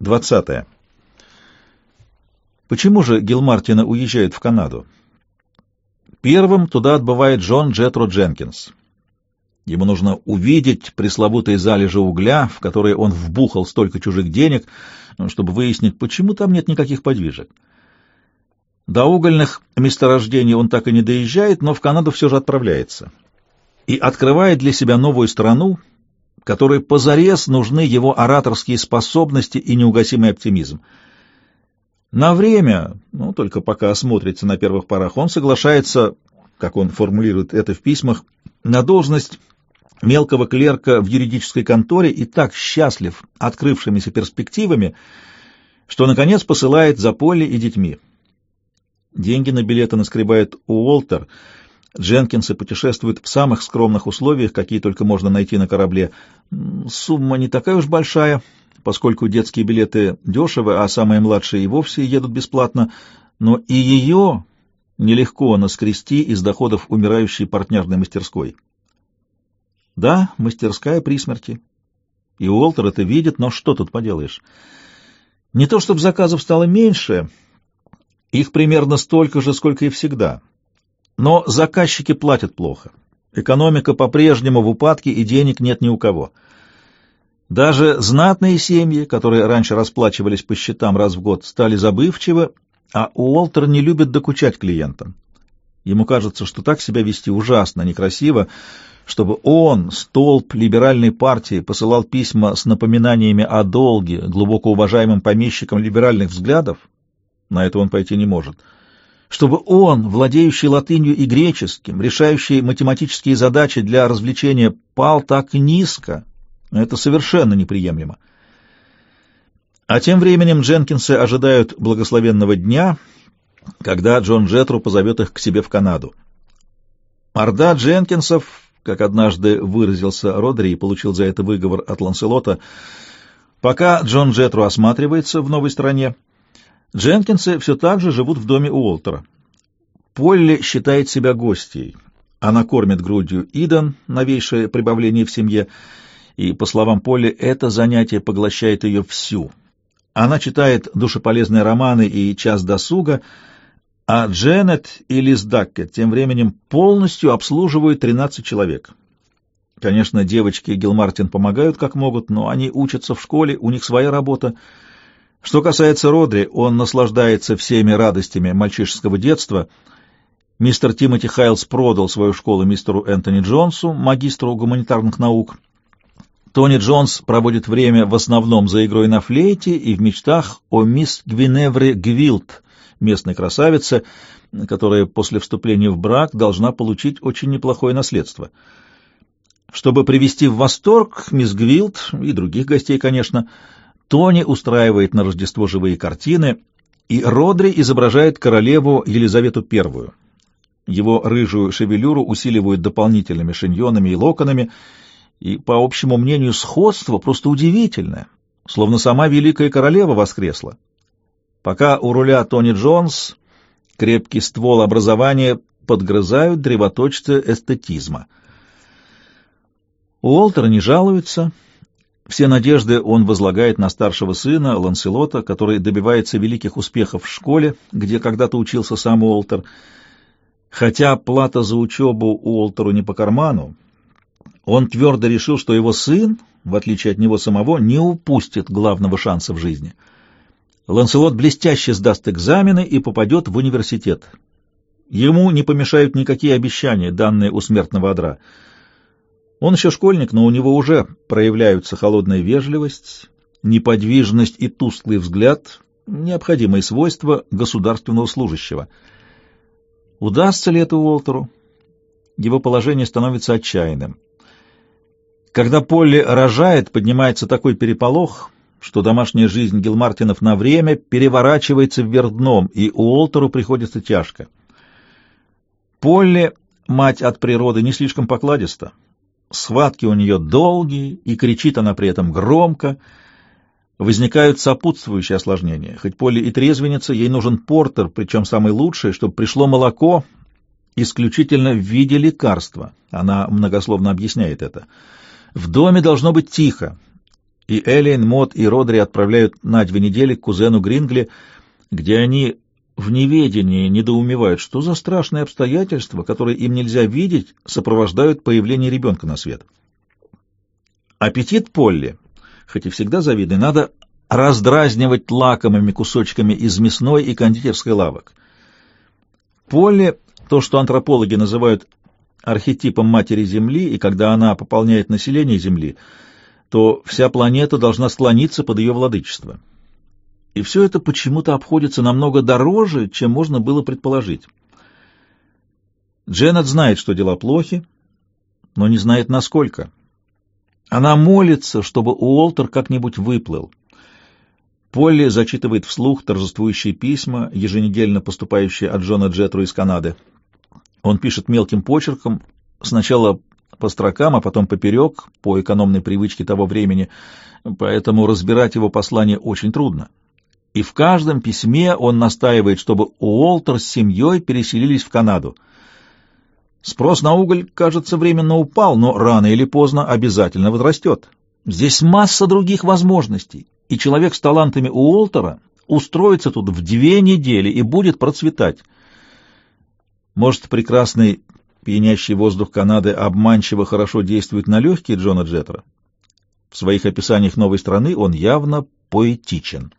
20. Почему же Гилмартина уезжает в Канаду? Первым туда отбывает Джон Джетро Дженкинс. Ему нужно увидеть пресловутые залежи угля, в которые он вбухал столько чужих денег, чтобы выяснить, почему там нет никаких подвижек. До угольных месторождений он так и не доезжает, но в Канаду все же отправляется. И открывает для себя новую страну, которой позарез нужны его ораторские способности и неугасимый оптимизм. На время, ну, только пока осмотрится на первых порах, он соглашается, как он формулирует это в письмах, на должность мелкого клерка в юридической конторе и так счастлив открывшимися перспективами, что, наконец, посылает за Полли и детьми. Деньги на билеты наскребает Уолтер. Дженкинсы путешествуют в самых скромных условиях, какие только можно найти на корабле. Сумма не такая уж большая, поскольку детские билеты дешевы, а самые младшие и вовсе едут бесплатно, но и ее нелегко наскрести из доходов умирающей партнерной мастерской. Да, мастерская при смерти. И Уолтер это видит, но что тут поделаешь? Не то чтобы заказов стало меньше, их примерно столько же, сколько и всегда. Но заказчики платят плохо. Экономика по-прежнему в упадке, и денег нет ни у кого. Даже знатные семьи, которые раньше расплачивались по счетам раз в год, стали забывчивы, а Уолтер не любит докучать клиентам. Ему кажется, что так себя вести ужасно некрасиво, чтобы он, столб либеральной партии, посылал письма с напоминаниями о долге глубоко уважаемым помещикам либеральных взглядов, на это он пойти не может. Чтобы он, владеющий латынью и греческим, решающий математические задачи для развлечения, пал так низко, это совершенно неприемлемо. А тем временем Дженкинсы ожидают благословенного дня, когда Джон Джетру позовет их к себе в Канаду. Орда Дженкинсов как однажды выразился Родри и получил за это выговор от Ланселота. Пока Джон Джетру осматривается в новой стране, Дженкинсы все так же живут в доме Уолтера. Полли считает себя гостьей. Она кормит грудью Идан, новейшее прибавление в семье, и, по словам Полли, это занятие поглощает ее всю. Она читает душеполезные романы и час досуга — а Дженнет и Лиз Даккет тем временем полностью обслуживают 13 человек. Конечно, девочки Гилмартин помогают как могут, но они учатся в школе, у них своя работа. Что касается Родри, он наслаждается всеми радостями мальчишеского детства. Мистер Тимоти Хайлс продал свою школу мистеру Энтони Джонсу, магистру гуманитарных наук. Тони Джонс проводит время в основном за игрой на флейте и в мечтах о мисс Гвиневре Гвилт, местной красавице, которая после вступления в брак должна получить очень неплохое наследство. Чтобы привести в восторг мисс Гвилд и других гостей, конечно, Тони устраивает на Рождество живые картины, и Родри изображает королеву Елизавету I. Его рыжую шевелюру усиливают дополнительными шиньонами и локонами, и, по общему мнению, сходство просто удивительное, словно сама великая королева воскресла. Пока у руля Тони Джонс, крепкий ствол образования подгрызают древоточцы эстетизма. Уолтер не жалуется. Все надежды он возлагает на старшего сына, Ланселота, который добивается великих успехов в школе, где когда-то учился сам Уолтер. Хотя плата за учебу Уолтеру не по карману, он твердо решил, что его сын, в отличие от него самого, не упустит главного шанса в жизни — Ланселот блестяще сдаст экзамены и попадет в университет. Ему не помешают никакие обещания, данные у смертного одра. Он еще школьник, но у него уже проявляются холодная вежливость, неподвижность и тусклый взгляд, необходимые свойства государственного служащего. Удастся ли это Уолтеру? Его положение становится отчаянным. Когда Полли рожает, поднимается такой переполох — что домашняя жизнь Гилмартинов на время переворачивается вверх дном, и Уолтеру приходится тяжко. Полли, мать от природы, не слишком покладиста. Схватки у нее долгие, и кричит она при этом громко. Возникают сопутствующие осложнения. Хоть Полли и трезвенница, ей нужен портер, причем самый лучший, чтобы пришло молоко исключительно в виде лекарства. Она многословно объясняет это. В доме должно быть тихо, и Эллен, Мот и Родри отправляют на две недели к кузену Грингли, где они в неведении недоумевают, что за страшные обстоятельства, которые им нельзя видеть, сопровождают появление ребенка на свет. Аппетит Полли, хоть и всегда завидный, надо раздразнивать лакомыми кусочками из мясной и кондитерской лавок. Полли — то, что антропологи называют архетипом матери Земли, и когда она пополняет население Земли, то вся планета должна склониться под ее владычество. И все это почему-то обходится намного дороже, чем можно было предположить. Дженнет знает, что дела плохи, но не знает, насколько. Она молится, чтобы Уолтер как-нибудь выплыл. Полли зачитывает вслух торжествующие письма, еженедельно поступающие от Джона Джетру из Канады. Он пишет мелким почерком, сначала по строкам, а потом поперек, по экономной привычке того времени, поэтому разбирать его послание очень трудно. И в каждом письме он настаивает, чтобы Уолтер с семьей переселились в Канаду. Спрос на уголь, кажется, временно упал, но рано или поздно обязательно возрастет. Здесь масса других возможностей, и человек с талантами Уолтера устроится тут в две недели и будет процветать. Может, прекрасный пьянящий воздух Канады обманчиво хорошо действует на легкие Джона Джеттера? В своих описаниях новой страны он явно поэтичен.